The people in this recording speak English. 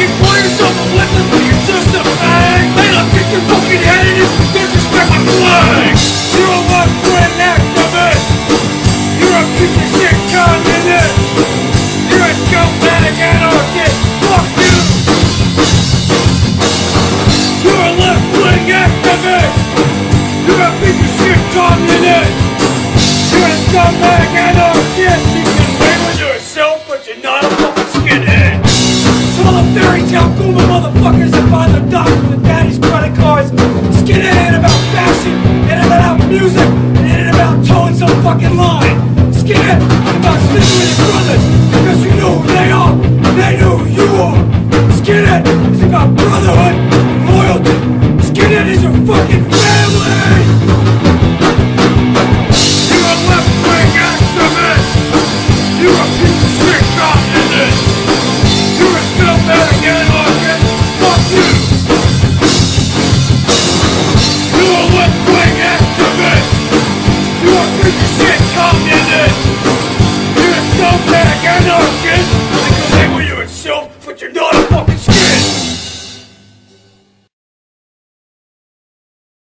You call yourself a blessing, but you're just a fag. I'll your fucking head in my flag. You're activist. You're a piece of shit communist. You're a anarchist. Fuck you. You're a left wing activist. You're a piece of shit communist. You're a scumbag anarchist. Motherfuckers that buy their dogs with daddy's credit cards. Skinhead about fashion, it about music, it about towing some fucking line. Skinhead about sleeping with your brothers because you know who they are, they know who you are. Skinhead is about Shit communist! You're a not a fucking shit!